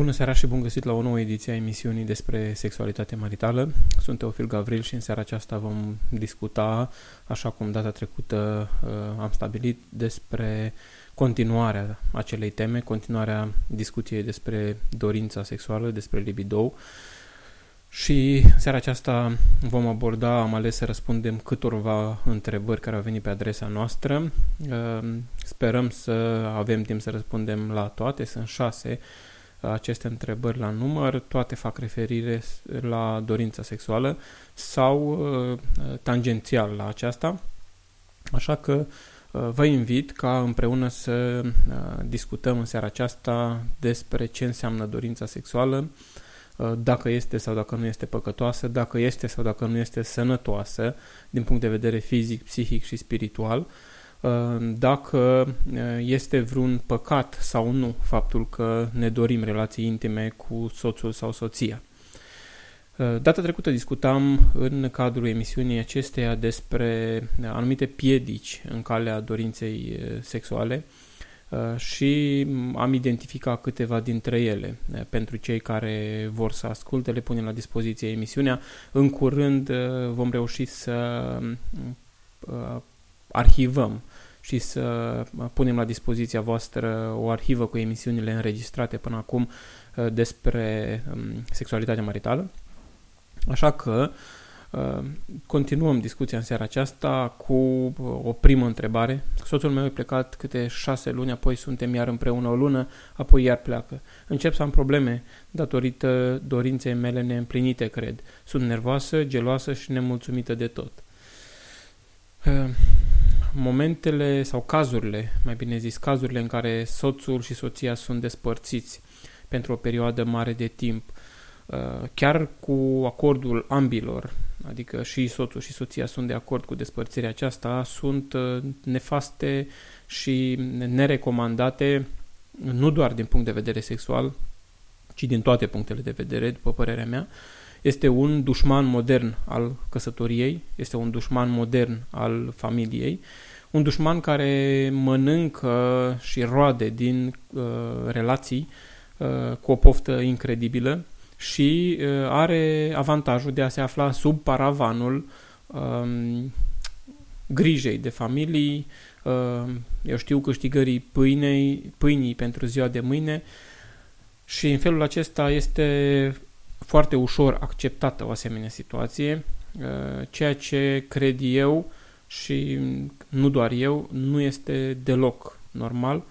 Bună seara și bun găsit la o nouă ediție a emisiunii despre sexualitate maritală. Sunt Teofil Gavril și în seara aceasta vom discuta, așa cum data trecută uh, am stabilit, despre continuarea acelei teme, continuarea discuției despre dorința sexuală, despre libido. Și seara aceasta vom aborda, am ales să răspundem câtorva întrebări care au venit pe adresa noastră. Uh, sperăm să avem timp să răspundem la toate, sunt șase aceste întrebări la număr, toate fac referire la dorința sexuală sau uh, tangențial la aceasta. Așa că uh, vă invit ca împreună să uh, discutăm în seara aceasta despre ce înseamnă dorința sexuală, dacă este sau dacă nu este păcătoasă, dacă este sau dacă nu este sănătoasă din punct de vedere fizic, psihic și spiritual, Uh, dacă uh, este vreun păcat sau nu faptul că ne dorim relații intime cu soțul sau soția. Uh, data trecută discutam în cadrul emisiunii acesteia despre anumite piedici în calea dorinței sexuale și am identificat câteva dintre ele. Pentru cei care vor să asculte, le punem la dispoziție emisiunea. În curând vom reuși să arhivăm și să punem la dispoziția voastră o arhivă cu emisiunile înregistrate până acum uh, despre um, sexualitatea maritală. Așa că uh, continuăm discuția în seara aceasta cu uh, o primă întrebare. Soțul meu a plecat câte șase luni, apoi suntem iar împreună o lună, apoi iar pleacă. Încep să am probleme datorită dorinței mele neîmplinite, cred. Sunt nervoasă, geloasă și nemulțumită de tot momentele sau cazurile, mai bine zis, cazurile în care soțul și soția sunt despărțiți pentru o perioadă mare de timp, uh, chiar cu acordul ambilor, adică și soțul și soția sunt de acord cu despărțirea aceasta, sunt uh, nefaste și nerecomandate nu doar din punct de vedere sexual, ci din toate punctele de vedere, după părerea mea, este un dușman modern al căsătoriei, este un dușman modern al familiei, un dușman care mănâncă și roade din uh, relații uh, cu o poftă incredibilă și uh, are avantajul de a se afla sub paravanul um, grijei de familii, uh, eu știu, câștigării pâinei, pâinii pentru ziua de mâine și în felul acesta este foarte ușor acceptată o asemenea situație, uh, ceea ce cred eu și nu doar eu, nu este deloc normal.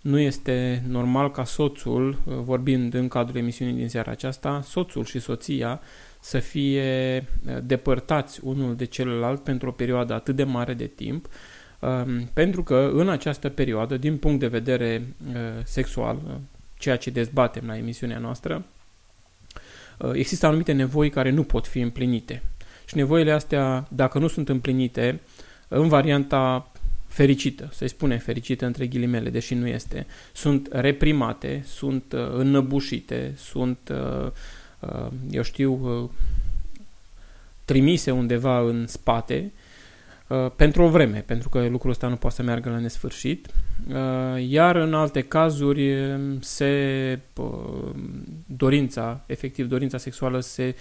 Nu este normal ca soțul, uh, vorbind în cadrul emisiunii din seara aceasta, soțul și soția să fie uh, depărtați unul de celălalt pentru o perioadă atât de mare de timp, um, pentru că în această perioadă, din punct de vedere sexual, ceea ce dezbatem la emisiunea noastră, Uh, există anumite nevoi care nu pot fi împlinite. Și nevoile astea, dacă nu sunt împlinite, în varianta fericită, să-i spunem fericită între ghilimele, deși nu este, sunt reprimate, sunt uh, înnăbușite, sunt, uh, uh, eu știu, uh, trimise undeva în spate uh, pentru o vreme, pentru că lucrul ăsta nu poate să meargă la nesfârșit Uh, iar în alte cazuri um, se uh, dorința, efectiv dorința sexuală se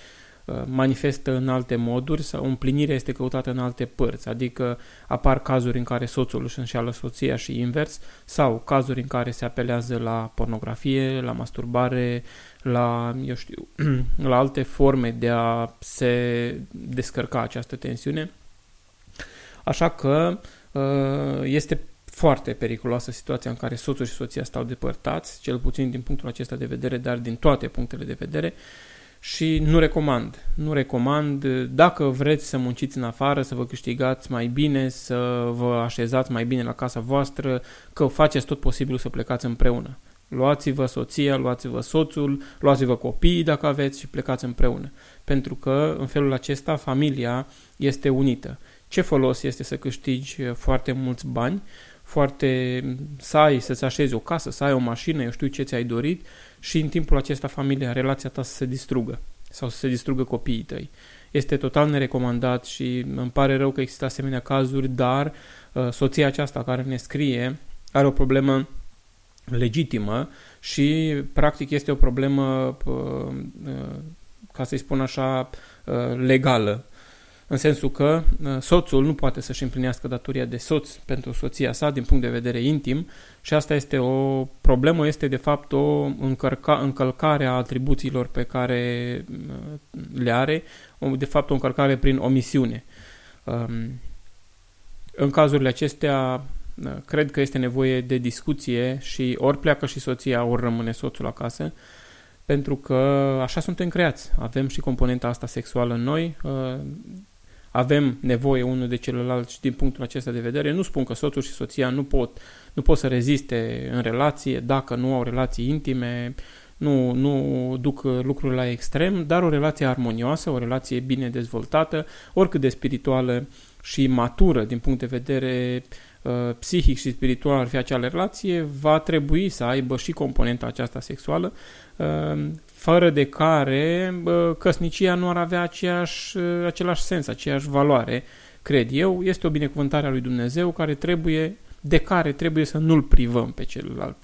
uh, manifestă în alte moduri sau împlinirea este căutată în alte părți, adică apar cazuri în care soțul își înșeală soția și invers sau cazuri în care se apelează la pornografie, la masturbare, la, eu știu, la alte forme de a se descărca această tensiune. Așa că este foarte periculoasă situația în care soțul și soția stau depărtați, cel puțin din punctul acesta de vedere, dar din toate punctele de vedere, și nu recomand. Nu recomand. Dacă vreți să munciți în afară, să vă câștigați mai bine, să vă așezați mai bine la casa voastră, că faceți tot posibilul să plecați împreună. Luați-vă soția, luați-vă soțul, luați-vă copiii dacă aveți și plecați împreună. Pentru că în felul acesta familia este unită. Ce folos este să câștigi foarte mulți bani, foarte să ai, să-ți așezi o casă, să ai o mașină, eu știu ce ți-ai dorit și în timpul acesta familia, relația ta să se distrugă sau să se distrugă copiii tăi. Este total nerecomandat și îmi pare rău că există asemenea cazuri, dar uh, soția aceasta care ne scrie are o problemă legitimă și practic este o problemă, uh, uh, ca să-i spun așa, uh, legală în sensul că uh, soțul nu poate să-și împlinească datoria de soț pentru soția sa din punct de vedere intim și asta este o problemă, este de fapt o încărca, încălcare a atribuțiilor pe care uh, le are, de fapt o încălcare prin omisiune. Um, în cazurile acestea, uh, cred că este nevoie de discuție și ori pleacă și soția, ori rămâne soțul acasă, pentru că așa suntem creați. Avem și componenta asta sexuală în noi, avem nevoie unul de celălalt și din punctul acesta de vedere. Nu spun că soțul și soția nu pot, nu pot să reziste în relație dacă nu au relații intime, nu, nu duc lucrurile la extrem, dar o relație armonioasă, o relație bine dezvoltată, oricât de spirituală și matură din punct de vedere uh, psihic și spiritual ar fi acea relație, va trebui să aibă și componenta aceasta sexuală, uh, fără de care căsnicia nu ar avea aceeași, același sens, aceeași valoare, cred eu. Este o binecuvântare a lui Dumnezeu care trebuie, de care trebuie să nu-l privăm pe celălalt.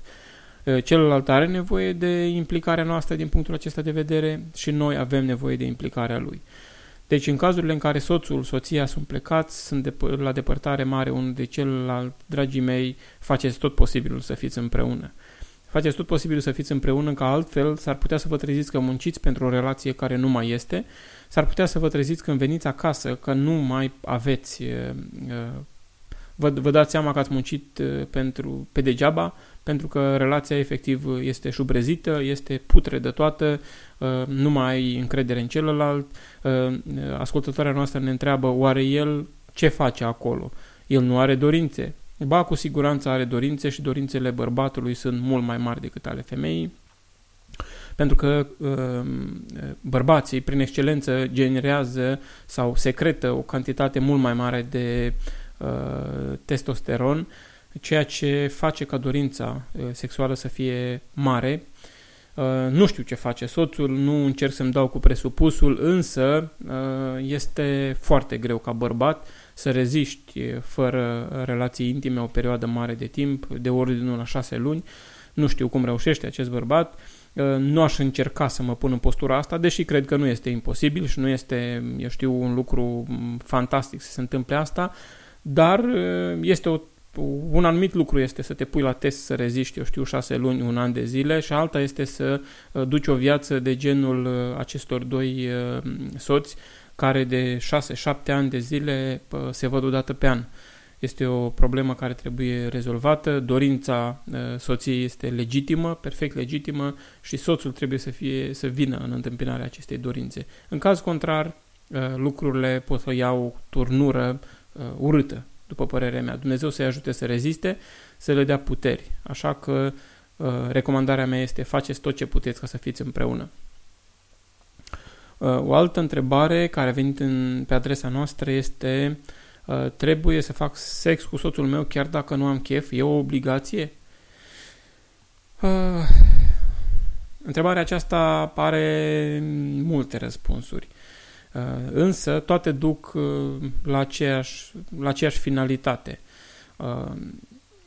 Celălalt are nevoie de implicarea noastră din punctul acesta de vedere și noi avem nevoie de implicarea lui. Deci în cazurile în care soțul, soția sunt plecați, sunt de, la depărtare mare unul de celălalt, dragii mei, faceți tot posibilul să fiți împreună. Faceți tot posibilul să fiți împreună, că altfel s-ar putea să vă treziți că munciți pentru o relație care nu mai este, s-ar putea să vă treziți când veniți acasă că nu mai aveți, vă, vă dați seama că ați muncit pentru, pe degeaba, pentru că relația efectiv este șubrezită, este putredătoată, nu mai ai încredere în celălalt, ascultătoarea noastră ne întreabă, oare el ce face acolo? El nu are dorințe, Ba, cu siguranță are dorințe și dorințele bărbatului sunt mult mai mari decât ale femeii, pentru că uh, bărbații, prin excelență, generează sau secretă o cantitate mult mai mare de uh, testosteron, ceea ce face ca dorința uh, sexuală să fie mare. Uh, nu știu ce face soțul, nu încerc să-mi dau cu presupusul, însă uh, este foarte greu ca bărbat să reziști fără relații intime o perioadă mare de timp, de ordinul la șase luni. Nu știu cum reușește acest bărbat. Nu aș încerca să mă pun în postura asta, deși cred că nu este imposibil și nu este, eu știu, un lucru fantastic să se întâmple asta, dar este o un anumit lucru este să te pui la test să reziști, eu știu, șase luni, un an de zile și alta este să duci o viață de genul acestor doi soți care de 6-7 ani de zile se văd odată pe an. Este o problemă care trebuie rezolvată, dorința soției este legitimă, perfect legitimă și soțul trebuie să, fie, să vină în întâmpinarea acestei dorințe. În caz contrar, lucrurile pot să iau turnură urâtă, după părerea mea. Dumnezeu să-i ajute să reziste, să le dea puteri. Așa că recomandarea mea este faceți tot ce puteți ca să fiți împreună. Uh, o altă întrebare care a venit în, pe adresa noastră este uh, trebuie să fac sex cu soțul meu chiar dacă nu am chef? E o obligație? Uh, întrebarea aceasta are multe răspunsuri. Însă toate duc la aceeași, la aceeași finalitate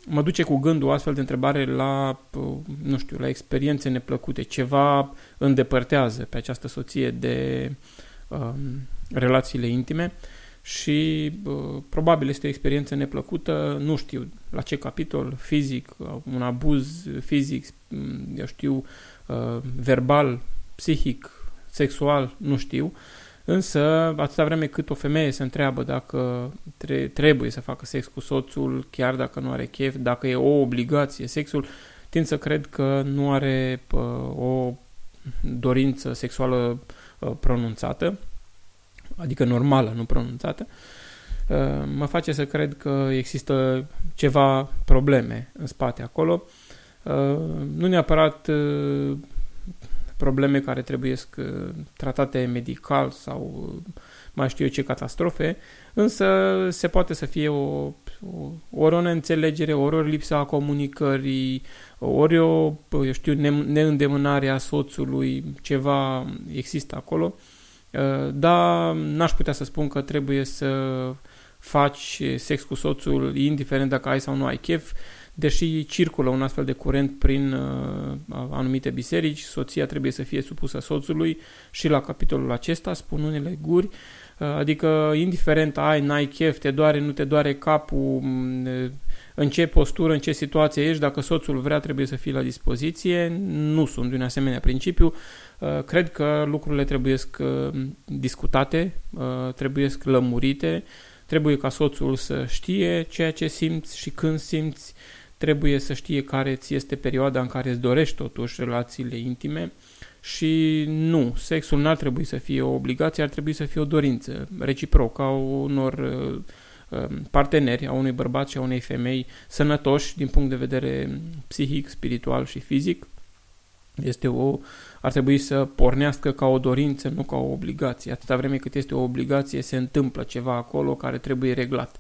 mă duce cu gândul o astfel de întrebare la, nu știu, la experiențe neplăcute. Ceva îndepărtează pe această soție de um, relațiile intime și uh, probabil este o experiență neplăcută, nu știu la ce capitol, fizic, un abuz fizic, eu știu, uh, verbal, psihic, sexual, nu știu, uh, Însă, atâta vreme cât o femeie se întreabă dacă tre- trebuie să facă sex cu soțul, chiar dacă nu are chef, dacă e o obligație sexul, tind să cred că nu are pă, o dorință sexuală pronunțată, adică normală, nu pronunțată, mă face să cred că există ceva probleme în spate acolo. Nu neapărat probleme care trebuie tratate medical sau mai știu eu ce catastrofe, însă se poate să fie o, o, ori o neînțelegere, ori o lipsa comunicării, ori o, eu știu, ne, neîndemânare a soțului, ceva există acolo, uh, dar n-aș putea să spun că trebuie să faci sex cu soțul, indiferent dacă ai sau nu ai chef, deși circulă un astfel de curent prin uh, anumite biserici, soția trebuie să fie supusă soțului și la capitolul acesta spun unele guri, uh, adică indiferent ai, n-ai chef, te doare, nu te doare capul, în ce postură, în ce situație ești, dacă soțul vrea, trebuie să fii la dispoziție. Nu sunt de un asemenea principiu. Uh, cred că lucrurile trebuie uh, discutate, uh, trebuie lămurite, trebuie ca soțul să știe ceea ce simți și când simți, trebuie să știe care ți este perioada în care îți dorești totuși relațiile intime și nu, sexul n-ar trebui să fie o obligație, ar trebui să fie o dorință reciprocă a unor Um, parteneri a unui bărbat și a unei femei sănătoși din punct de vedere psihic, spiritual și fizic. Este o, ar trebui să pornească ca o dorință, nu ca o obligație. Atâta vreme cât este o obligație, se întâmplă ceva acolo care trebuie reglat.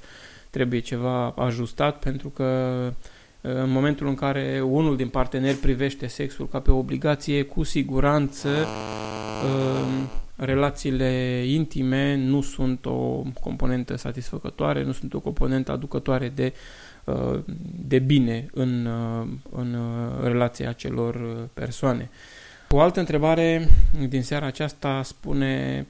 Trebuie ceva ajustat pentru că în momentul în care unul din parteneri privește sexul ca pe o obligație, cu siguranță um, relațiile intime nu sunt o componentă satisfăcătoare, nu sunt o componentă aducătoare de, uh, de bine în, uh, în uh, relația acelor persoane. O altă întrebare din seara aceasta spune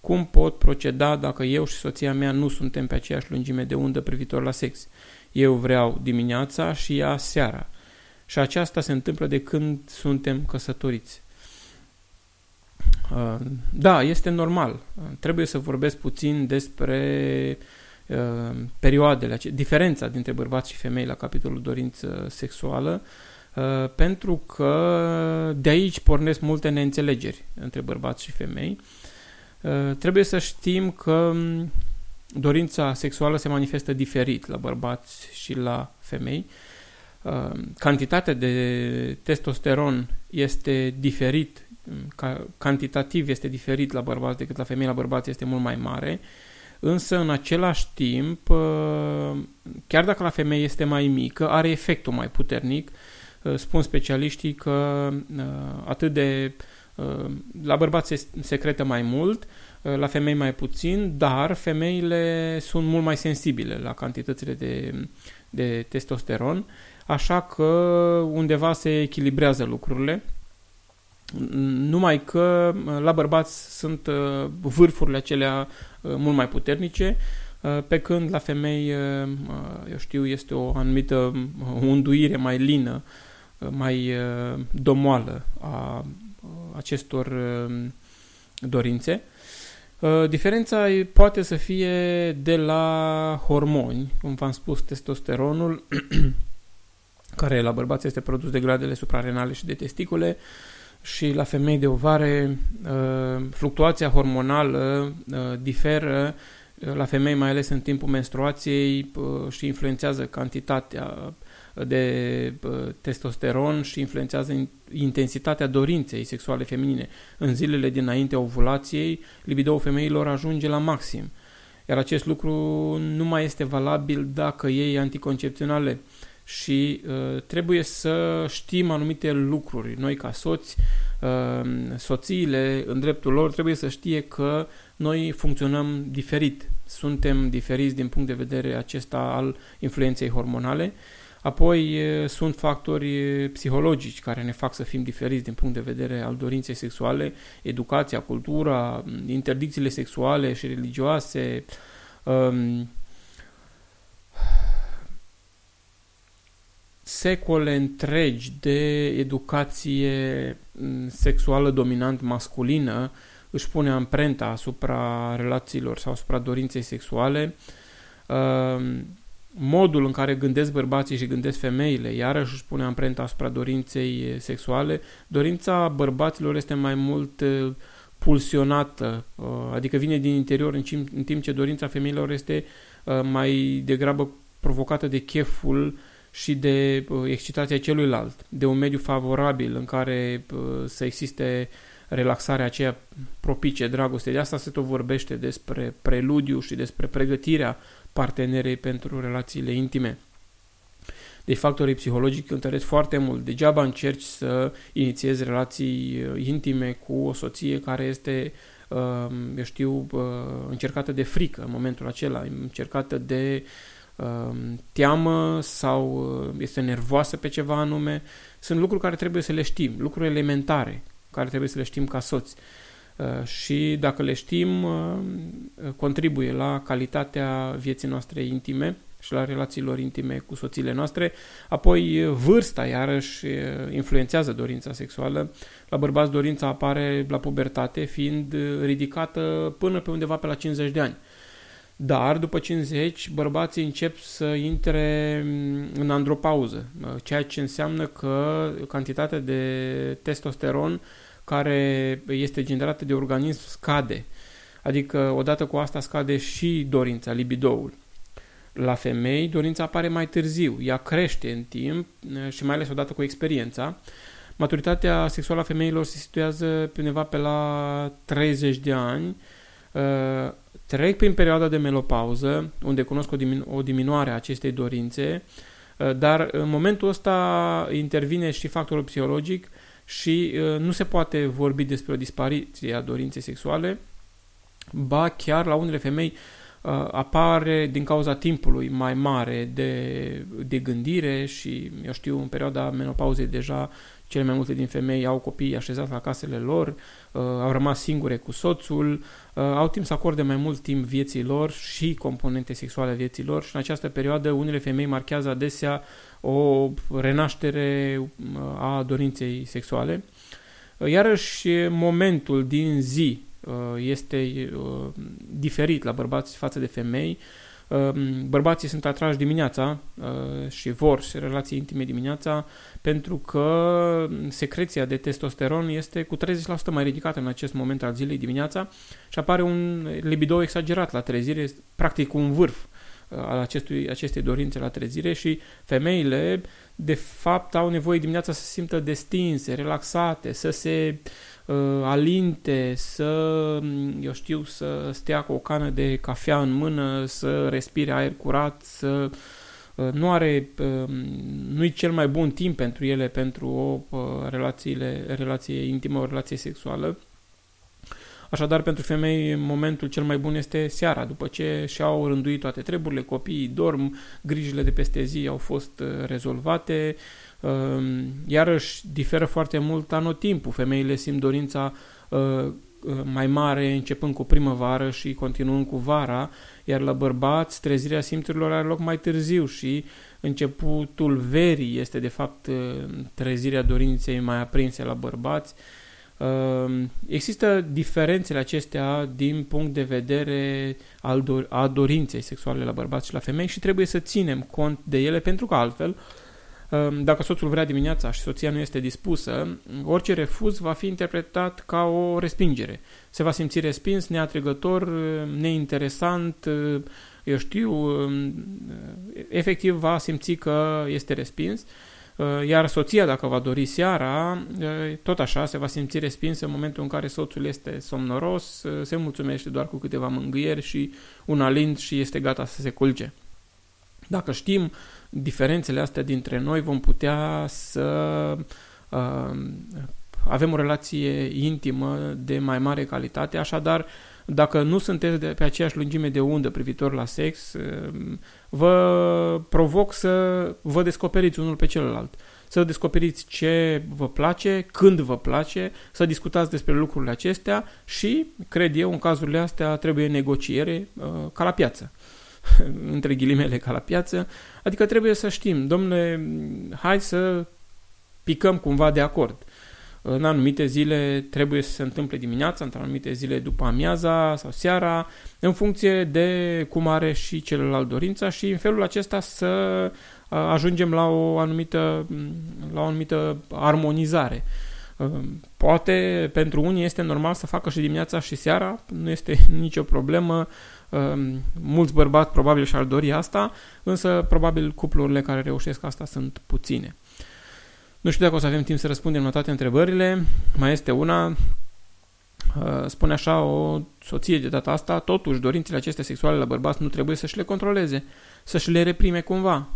cum pot proceda dacă eu și soția mea nu suntem pe aceeași lungime de undă privitor la sex. Eu vreau dimineața și ea seara. Și aceasta se întâmplă de când suntem căsătoriți. Uh, da, este normal. Uh, trebuie să vorbesc puțin despre uh, perioadele, diferența dintre bărbați și femei la capitolul dorință sexuală, pentru că de aici pornesc multe neînțelegeri între bărbați și femei. Trebuie să știm că um, dorința sexuală se manifestă diferit la bărbați și la femei. Cantitatea de testosteron este diferit ca, cantitativ este diferit la bărbați decât la femei, la bărbați este mult mai mare, însă în același timp, uh, chiar dacă la femei este mai mică, are efectul mai puternic. Uh, spun specialiștii că uh, atât de la bărbați se secretă mai mult, la femei mai puțin, dar femeile sunt mult mai sensibile la cantitățile de, de testosteron, așa că undeva se echilibrează lucrurile numai că la bărbați sunt uh, vârfurile acelea uh, mult mai puternice, uh, pe când la femei, eu știu, este o anumită unduire mai lină, mai domoală a acestor dorințe. Diferența poate să fie de la hormoni, cum v-am spus, testosteronul, care la bărbați este produs de gradele suprarenale și de testicule, și la femei de ovare uh, fluctuația hormonală uh, diferă uh, la femei mai ales în timpul menstruației și influențează cantitatea de testosteron și influențează intensitatea dorinței sexuale feminine. În zilele dinainte ovulației, libidoul femeilor ajunge la maxim. Iar acest lucru nu mai este valabil dacă iei anticoncepționale și uh, trebuie să știm anumite lucruri. Noi ca soți, uh, soțiile în dreptul lor trebuie să știe că noi funcționăm diferit. Suntem diferiți din punct de vedere acesta al influenței hormonale. Apoi uh, sunt factori psihologici care ne fac să fim diferiți din punct de vedere al dorinței sexuale, educația, cultura, interdicțiile sexuale și religioase, um, secole întregi de educație mm, sexuală dominant masculină își pune amprenta asupra relațiilor sau asupra dorinței sexuale. Ehm, modul în care gândesc bărbații și gândesc femeile, iarăși își pune amprenta asupra dorinței sexuale. Dorința bărbaților este mai mult pulsionată, adică vine din interior în timp ce dorința femeilor este mai degrabă provocată de cheful și de excitația celuilalt, de un mediu favorabil în care să existe relaxarea aceea propice, dragoste. De asta se tot vorbește despre preludiu și despre pregătirea partenerei pentru relațiile intime. Deci factorii psihologici întăresc foarte mult. Degeaba încerci să inițiezi relații uh, intime cu o soție care este, uh, eu știu, uh, încercată de frică în momentul acela, încercată de teamă sau este nervoasă pe ceva anume. Sunt lucruri care trebuie să le știm, lucruri elementare care trebuie să le știm ca soți. Și dacă le știm, contribuie la calitatea vieții noastre intime și la relațiilor intime cu soțiile noastre. Apoi vârsta iarăși influențează dorința sexuală. La bărbați dorința apare la pubertate fiind ridicată până pe undeva pe la 50 de ani. Dar după 50 bărbații încep să intre în andropauză, ceea ce înseamnă că cantitatea de testosteron care este generată de organism scade. Adică odată cu asta scade și dorința, libidoul. La femei, dorința apare mai târziu, ea crește în timp eh, și mai ales odată cu experiența. Maturitatea sexuală a femeilor se situează pe undeva pe la 30 de ani, eh, trec prin perioada de menopauză, unde cunosc o, diminu- o diminuare a acestei dorințe, eh, dar în momentul ăsta intervine și factorul psihologic și nu se poate vorbi despre o dispariție a dorinței sexuale, ba chiar la unele femei Uh, apare din cauza timpului mai mare de, de gândire și, eu știu, în perioada menopauzei deja cele mai multe din femei au copii așezați la casele lor, uh, au rămas singure cu soțul, uh, au timp să acorde mai mult timp vieții lor și componente sexuale a vieții lor și în această perioadă unele femei marchează adesea o renaștere a dorinței sexuale. Iarăși momentul din zi Uh, este uh, diferit la bărbați față de femei. Um, bărbații sunt atrași dimineața uh, și vor și relații intime dimineața pentru că secreția de testosteron este cu 30% mai ridicată în acest moment al zilei dimineața și apare un libido exagerat la trezire, practic un vârf al acestui, acestei dorințe la trezire și femeile de fapt au nevoie dimineața să se simtă destinse, relaxate, să se uh, uh, alinte, să, eu știu, să stea cu o cană de cafea în mână, să respire aer curat, să uh, nu are, uh, nu-i cel mai bun timp pentru ele pentru o uh, relațiile, relație intimă, o relație sexuală. Așadar, pentru femei, momentul cel mai bun este seara, după ce și-au rânduit toate treburile, copiii dorm, grijile de peste zi au fost uh, rezolvate, Ehm, iarăși diferă foarte mult anotimpul. Femeile simt dorința ă, ă, mai mare începând cu primăvară și continuând cu vara, iar la bărbați trezirea simțurilor are loc mai târziu și începutul verii este de fapt ă, trezirea dorinței mai aprinse la bărbați. Ehm, există diferențele acestea din punct de vedere al do- a dorinței sexuale la bărbați și la femei și trebuie să ținem cont de ele pentru că altfel Ehm, dacă soțul vrea dimineața și soția nu este dispusă, orice refuz va fi interpretat ca o respingere. Se va simți respins, neatrăgător, neinteresant, eu știu, efectiv va simți că este respins. Iar soția, dacă va dori seara, tot așa se va simți respins în momentul în care soțul este somnoros, se mulțumește doar cu câteva mângâieri și un alint și este gata să se culce. Dacă știm diferențele astea dintre noi, vom putea să uh, avem o relație intimă de mai mare calitate, așadar, dacă nu sunteți de pe aceeași lungime de undă privitor la sex, uh, vă provoc să vă descoperiți unul pe celălalt. Să descoperiți ce vă place, când vă place, să discutați despre lucrurile acestea și, cred eu, în cazurile astea trebuie negociere uh, ca la piață. între ghilimele ca la piață, adică trebuie să știm, domnule, hai să picăm cumva de acord. În anumite zile trebuie să se întâmple dimineața, în anumite zile după amiaza sau seara, în funcție de cum are și celălalt dorința și în felul acesta să ajungem la o anumită, la o anumită armonizare. Poate pentru unii este normal să facă și dimineața și seara, nu este nicio problemă. Mulți bărbați probabil și-ar dori asta, însă probabil cuplurile care reușesc asta sunt puține. Nu știu dacă o să avem timp să răspundem la toate întrebările. Mai este una, spune așa o soție de data asta, totuși dorințele acestea sexuale la bărbați nu trebuie să-și le controleze, să-și le reprime cumva.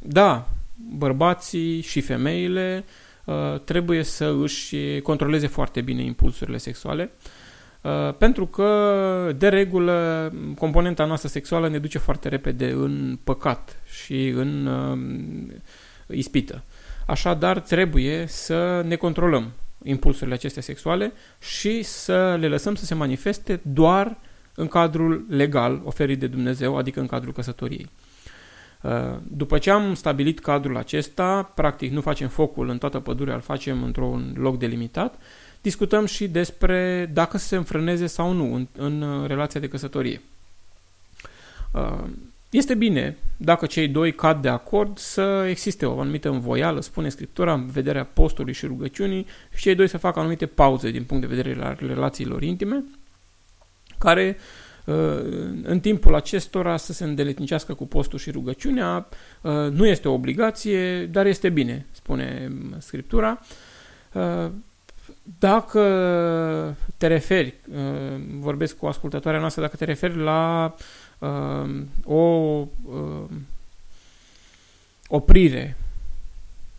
Da, bărbații și femeile uh, trebuie să își controleze foarte bine impulsurile sexuale, uh, pentru că, de regulă, componenta noastră sexuală ne duce foarte repede în păcat și în uh, ispită. Așadar, trebuie să ne controlăm impulsurile acestea sexuale și să le lăsăm să se manifeste doar în cadrul legal oferit de Dumnezeu, adică în cadrul căsătoriei. Uh, după ce am stabilit cadrul acesta, practic nu facem focul în toată pădurea, îl facem într-un loc delimitat, discutăm și despre dacă să se înfrâneze sau nu în, în uh, relația de căsătorie. Uh, este bine, dacă cei doi cad de acord, să existe o anumită învoială, spune Scriptura, în vederea postului și rugăciunii, și cei doi să facă anumite pauze din punct de vedere al relațiilor intime, care Uh, în timpul acestora să se îndeletnicească cu postul și rugăciunea. Uh, nu este o obligație, dar este bine, spune Scriptura. Uh, dacă te referi, vorbesc cu ascultătoarea noastră, dacă te referi la o oprire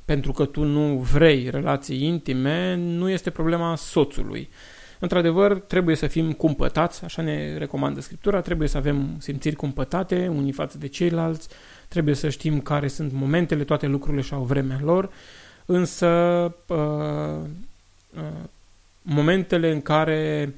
pentru că tu nu vrei relații intime, nu este problema soțului. Într-adevăr, trebuie să fim cumpătați, așa ne recomandă Scriptura, trebuie să avem simțiri cumpătate unii față de ceilalți, trebuie să știm care sunt momentele, toate lucrurile și au vremea lor, însă uh, uh, momentele în care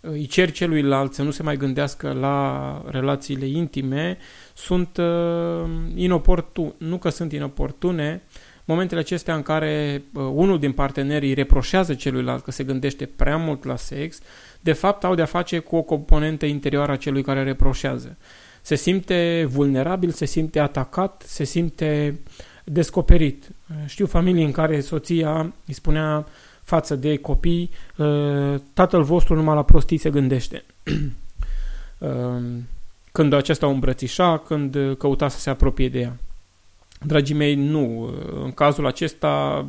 îi cer celuilalt să nu se mai gândească la relațiile intime sunt uh, inoportune, nu că sunt inoportune, momentele acestea în care uh, unul din partenerii reproșează celuilalt că se gândește prea mult la sex, de fapt au de-a face cu o componentă interioară a celui care reproșează. Se simte vulnerabil, se simte atacat, se simte descoperit. Uh, știu familii în care soția îi spunea față de copii, uh, tatăl vostru numai la prostii se gândește. Când acesta o îmbrățișa, când căuta să se apropie de ea. Dragii mei, nu. În cazul acesta,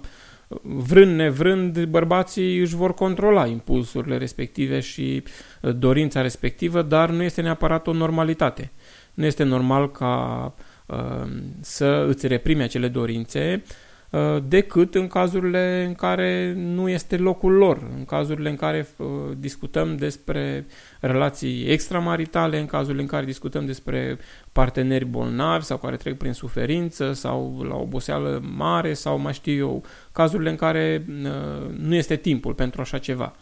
vrând nevrând, bărbații își vor controla impulsurile respective și uh, dorința respectivă, dar nu este neapărat o normalitate. Nu este normal ca uh, să îți reprimi acele dorințe, Uh, decât în cazurile în care nu este locul lor, în cazurile în care uh, discutăm despre relații extramaritale, în cazurile în care discutăm despre parteneri bolnavi sau care trec prin suferință sau la oboseală mare sau mai știu eu, cazurile în care uh, nu este timpul pentru așa ceva.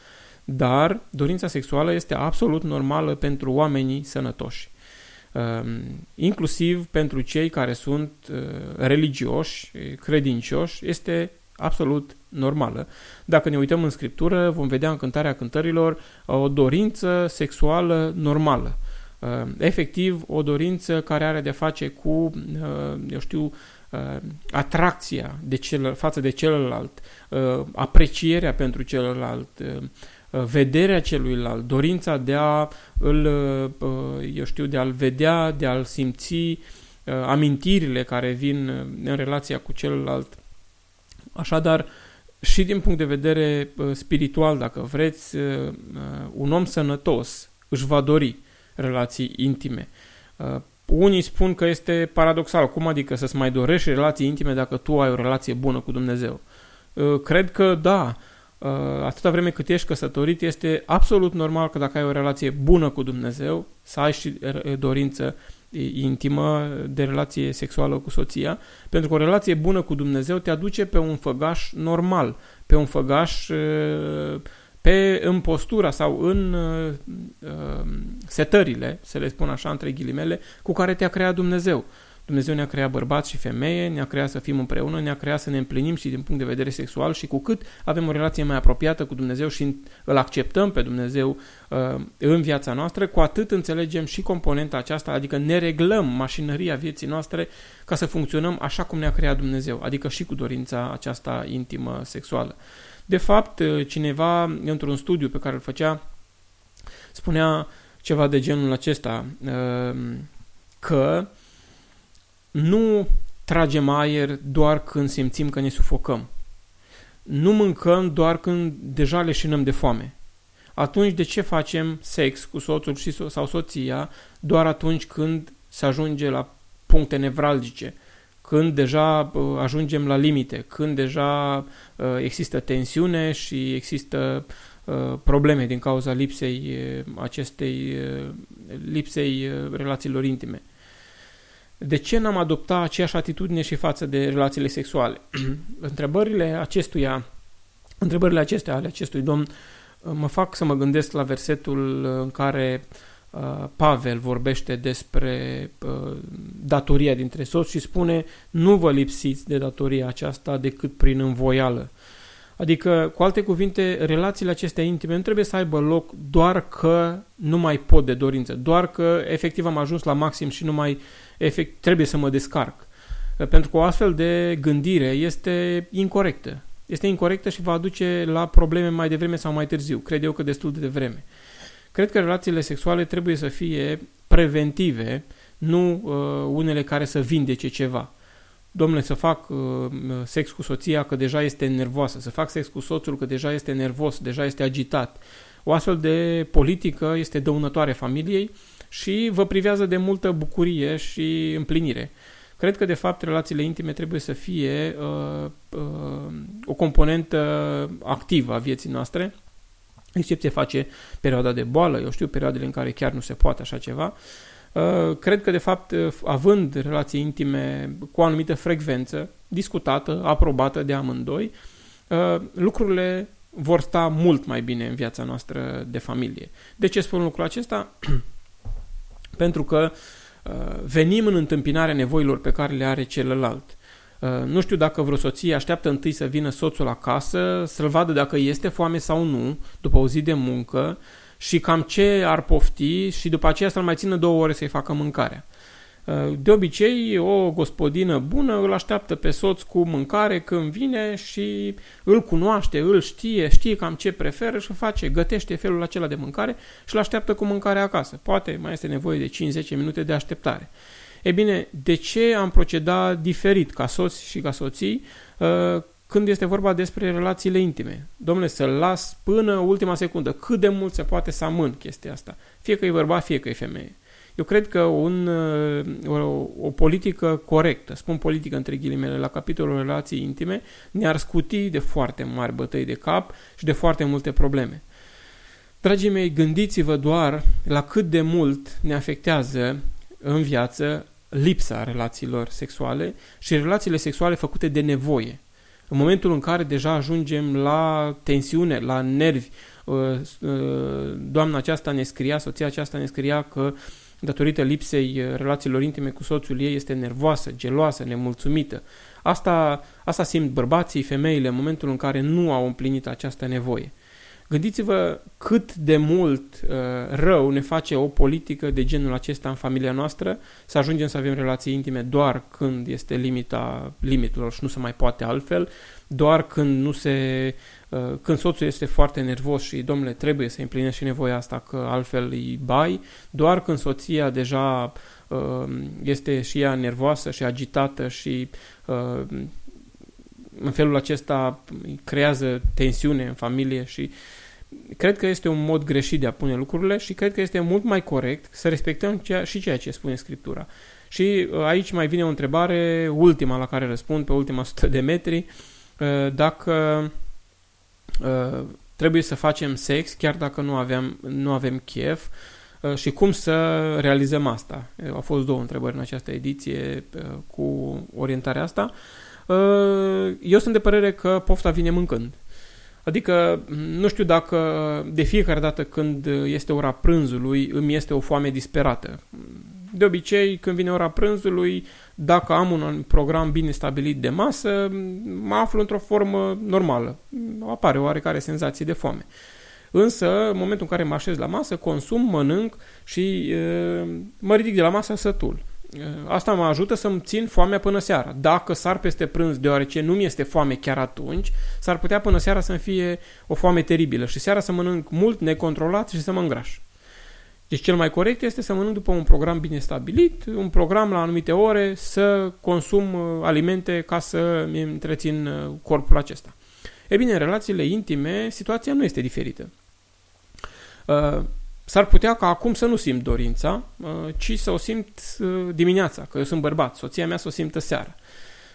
Dar dorința sexuală este absolut normală pentru oamenii sănătoși. Ehm, inclusiv pentru cei care sunt eh, religioși, credincioși, este absolut normală. Dacă ne uităm în scriptură, vom vedea în cântarea cântărilor o dorință sexuală normală. Ehm, efectiv, o dorință care are de face cu, eh, eu știu, eh, atracția de cel, față de celălalt, aprecierea pentru celălalt, Uh, vederea celuilalt, dorința de a îl, uh, eu știu, de a-l vedea, de a-l simți, uh, amintirile care vin în relația cu celălalt. Așadar, și din punct de vedere spiritual, dacă vreți, un om sănătos își va dori relații intime. Unii spun că este paradoxal. Cum adică să-ți mai dorești relații intime dacă tu ai o relație bună cu Dumnezeu? Cred că da, Uh, atâta vreme cât ești căsătorit, este absolut normal că dacă ai o relație bună cu Dumnezeu, să ai și uh, dorință intimă de relație sexuală cu soția, pentru că o relație bună cu Dumnezeu te aduce pe un făgaș normal, pe un făgaș uh, pe, în postura sau în setările, să le spun așa între ghilimele, cu care te-a creat Dumnezeu. Dumnezeu ne-a creat bărbați și femeie, ne-a creat să fim împreună, ne-a creat să ne împlinim și din punct de vedere sexual și cu cât avem o relație mai apropiată cu Dumnezeu și îl acceptăm pe Dumnezeu uh, în viața noastră, cu atât înțelegem și componenta aceasta, adică ne reglăm mașinăria vieții noastre ca să funcționăm așa cum ne-a creat Dumnezeu, adică și cu dorința aceasta intimă sexuală. De fapt, uh, cineva, într-un studiu pe care îl făcea, spunea ceva de genul acesta, uh, că nu tragem aer doar când simțim că ne sufocăm. Nu mâncăm doar când deja leșinăm de foame. Atunci de ce facem sex cu soțul și so- sau soția doar atunci când se ajunge la puncte nevralgice, când deja ajungem la limite, când deja ă, există tensiune și există ă, probleme din cauza lipsei acestei lipsei relațiilor intime. De ce n-am adoptat aceeași atitudine și față de relațiile sexuale? întrebările acestuia, întrebările acestea ale acestui domn uh, mă fac să mă gândesc la versetul uh, în care uh, Pavel vorbește despre datoria dintre soți și spune nu vă lipsiți de datoria aceasta decât prin învoială. Adică, cu alte cuvinte, relațiile acestea intime nu trebuie să aibă loc doar că nu mai pot de dorință, doar că efectiv am ajuns la maxim și nu mai efect, trebuie să mă descarc. Pentru că o astfel de gândire este incorrectă. Este incorrectă și va aduce la probleme mai devreme sau mai târziu. Cred eu că destul de devreme. Cred că relațiile sexuale trebuie să fie preventive, nu uh, unele care să vindece ceva domnule, să fac uh, sex cu soția că deja este nervoasă, să fac sex cu soțul că deja este nervos, deja este agitat. O astfel de politică este dăunătoare familiei și vă privează de multă bucurie și împlinire. Cred că, de fapt, relațiile intime trebuie să fie uh, uh, o componentă activă a vieții noastre, excepție face perioada de boală, eu știu, perioadele în care chiar nu se poate așa ceva, uh, Uh, cred că, de fapt, uh, având relații intime cu o anumită frecvență, discutată, aprobată de amândoi, uh, lucrurile vor sta mult mai bine în viața noastră de familie. De ce spun lucrul acesta? Pentru că venim în întâmpinarea nevoilor pe care le are celălalt. Nu știu dacă vreo soție așteaptă întâi să vină soțul acasă, să-l vadă dacă este foame sau nu, după o zi de muncă, și cam ce ar pofti și după aceea să-l mai țină două ore să-i facă mâncarea. Uh, de obicei, o gospodină bună îl așteaptă pe soț cu mâncare când vine și îl cunoaște, îl știe, știe cam ce preferă și face, gătește felul acela de mâncare și îl așteaptă cu mâncare acasă. Poate mai este nevoie de 5-10 minute de așteptare. E bine, de ce am procedat diferit ca soți și ca soții uh, când este vorba despre relațiile intime. Domnule, să-l las până ultima secundă. Cât de mult se poate să amân chestia asta. Fie că e bărbat, fie că e femeie. Eu cred că un, uh, o, o politică corectă, spun politică între ghilimele, la capitolul relații intime, ne-ar scuti de foarte mari bătăi de cap și de foarte multe probleme. Dragii mei, gândiți-vă doar la cât de mult ne afectează în viață lipsa relațiilor sexuale și relațiile sexuale făcute de nevoie. În momentul în care deja ajungem la tensiune, la nervi, uh, uh, doamna aceasta ne scria, soția aceasta ne scria că datorită lipsei uh, relațiilor intime cu soțul ei este nervoasă, geloasă, nemulțumită. Asta, asta simt bărbații, femeile în momentul în care nu au împlinit această nevoie. Gândiți-vă cât de mult uh, rău ne face o politică de genul acesta în familia noastră, să ajungem să avem relații intime doar când este limita limitelor și nu se mai poate altfel, doar când nu se uh, când soțul este foarte nervos și domnule trebuie să împlinești și nevoia asta că altfel îi bai, doar când soția deja uh, este și ea nervoasă și agitată și uh, în felul acesta creează tensiune în familie și cred că este un mod greșit de a pune lucrurile și cred că este mult mai corect să respectăm ceea, și ceea ce spune Scriptura. Și uh, aici mai vine o întrebare, ultima la care răspund, pe ultima sută de metri, uh, dacă uh, trebuie să facem sex chiar dacă nu, aveam, nu avem chef și cum să realizăm asta. Au fost două întrebări în această ediție cu orientarea asta. Eu sunt de părere că pofta vine mâncând. Adică nu știu dacă de fiecare dată când este ora prânzului îmi este o foame disperată. De obicei, când vine ora prânzului, dacă am un program bine stabilit de masă, mă aflu într-o formă normală. Apare oarecare senzație de foame. Însă, în momentul în care mă așez la masă, consum, mănânc și e, mă ridic de la masă sătul. Asta mă ajută să-mi țin foamea până seara. Dacă sar peste prânz, deoarece nu mi este foame chiar atunci, s-ar putea până seara să-mi fie o foame teribilă și seara să mănânc mult, necontrolat și să mă îngraș. Deci cel mai corect este să mănânc după un program bine stabilit, un program la anumite ore, să consum uh, alimente ca să mi întrețin uh, corpul acesta. E bine, în relațiile intime, situația nu este diferită. Uh, s-ar putea ca acum să nu simt dorința, ci să o simt dimineața, că eu sunt bărbat, soția mea să o simtă seara.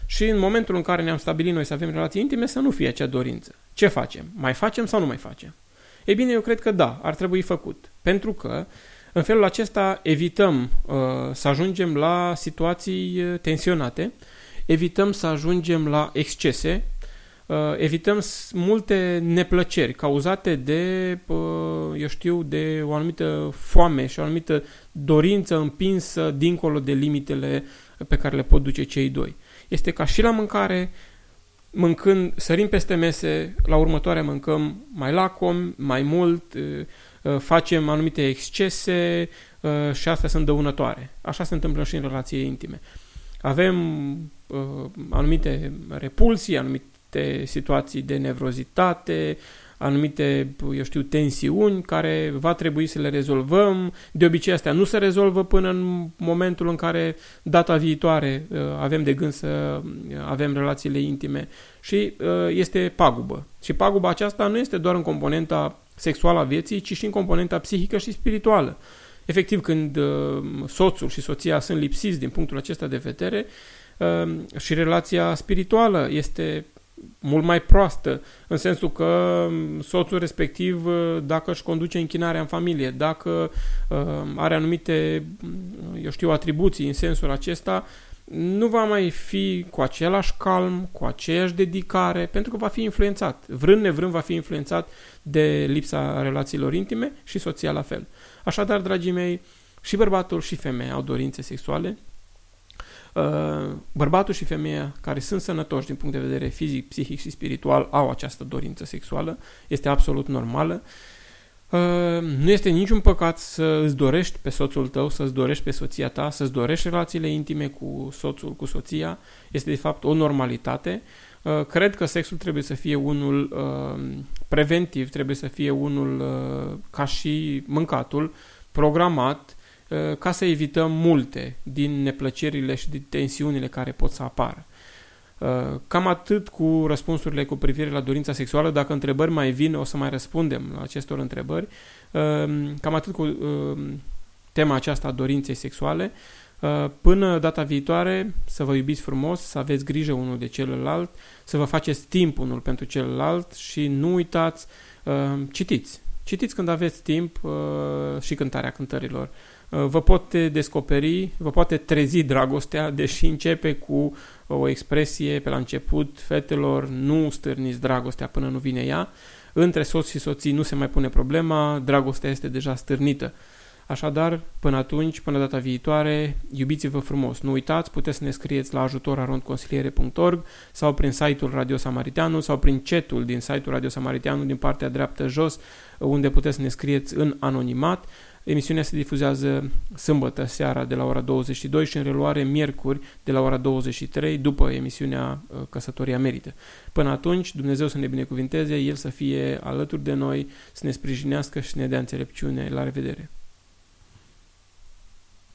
Și în momentul în care ne-am stabilit noi să avem relații intime, să nu fie acea dorință. Ce facem? Mai facem sau nu mai facem? Ei bine, eu cred că da, ar trebui făcut. Pentru că în felul acesta evităm uh, să ajungem la situații uh, tensionate, evităm să ajungem la excese, uh, evităm multe neplăceri cauzate de, uh, eu știu, de o anumită foame și o anumită dorință împinsă dincolo de limitele pe care le pot duce cei doi. Este ca și la mâncare, mâncând, sărim peste mese, la următoarea mâncăm mai lacom, mai mult, facem anumite excese și astea sunt dăunătoare. Așa se întâmplă și în relații intime. Avem anumite repulsii, anumite situații de nevrozitate, anumite, eu știu, tensiuni care va trebui să le rezolvăm. De obicei astea nu se rezolvă până în momentul în care data viitoare uh, avem de gând să uh, avem relațiile intime și uh, este pagubă. Și paguba aceasta nu este doar în componenta sexuală a vieții, ci și în componenta psihică și spirituală. Efectiv, când soțul și soția sunt lipsiți din punctul acesta de vedere, și relația spirituală este mult mai proastă, în sensul că soțul respectiv, dacă își conduce închinarea în familie, dacă uh, are anumite, eu știu, atribuții în sensul acesta, nu va mai fi cu același calm, cu aceeași dedicare, pentru că va fi influențat. Vrând nevrând va fi influențat de lipsa relațiilor intime și soția la fel. Așadar, dragii mei, și bărbatul și femeia au dorințe sexuale, Uh, bărbatul și femeia care sunt sănătoși din punct de vedere fizic, psihic și spiritual au această dorință sexuală, este absolut normală. Uh, nu este niciun păcat să îți dorești pe soțul tău, să îți dorești pe soția ta, să îți dorești relațiile intime cu soțul, cu soția. Este de fapt o normalitate. Uh, cred că sexul trebuie să fie unul preventiv, trebuie să fie unul ca și mâncatul, programat, Uh, ca să evităm multe din neplăcerile și din tensiunile care pot să apară. Uh, cam atât cu răspunsurile cu privire la dorința sexuală. Dacă întrebări mai vin, o să mai răspundem la acestor întrebări. Uh, cam atât cu tema aceasta a dorinței sexuale. Până data viitoare, să vă iubiți frumos, să aveți grijă unul de celălalt, să vă faceți timp unul pentru celălalt și nu uitați, citiți. Citiți când aveți timp și cântarea cântărilor. Uh, vă poate descoperi, vă poate trezi dragostea, deși începe cu uh, o expresie pe la început, fetelor, nu stârniți dragostea până nu vine ea. Între soț și soții nu se mai pune problema, dragostea este deja stârnită. Așadar, până atunci, până data viitoare, iubiți-vă frumos. Nu uitați, puteți să ne scrieți la ajutorarondconsiliere.org sau prin site-ul Radio Samariteanu sau prin chatul din site-ul Radio Samariteanu din partea dreaptă jos, unde puteți să ne scrieți în anonimat. Emisiunea se difuzează sâmbătă seara de la ora 22 și în reluare miercuri de la ora 23 după emisiunea uh, Căsătoria Merită. Până atunci, Dumnezeu să ne binecuvinteze, El să fie alături de noi, să ne sprijinească și să ne dea înțelepciune. La revedere!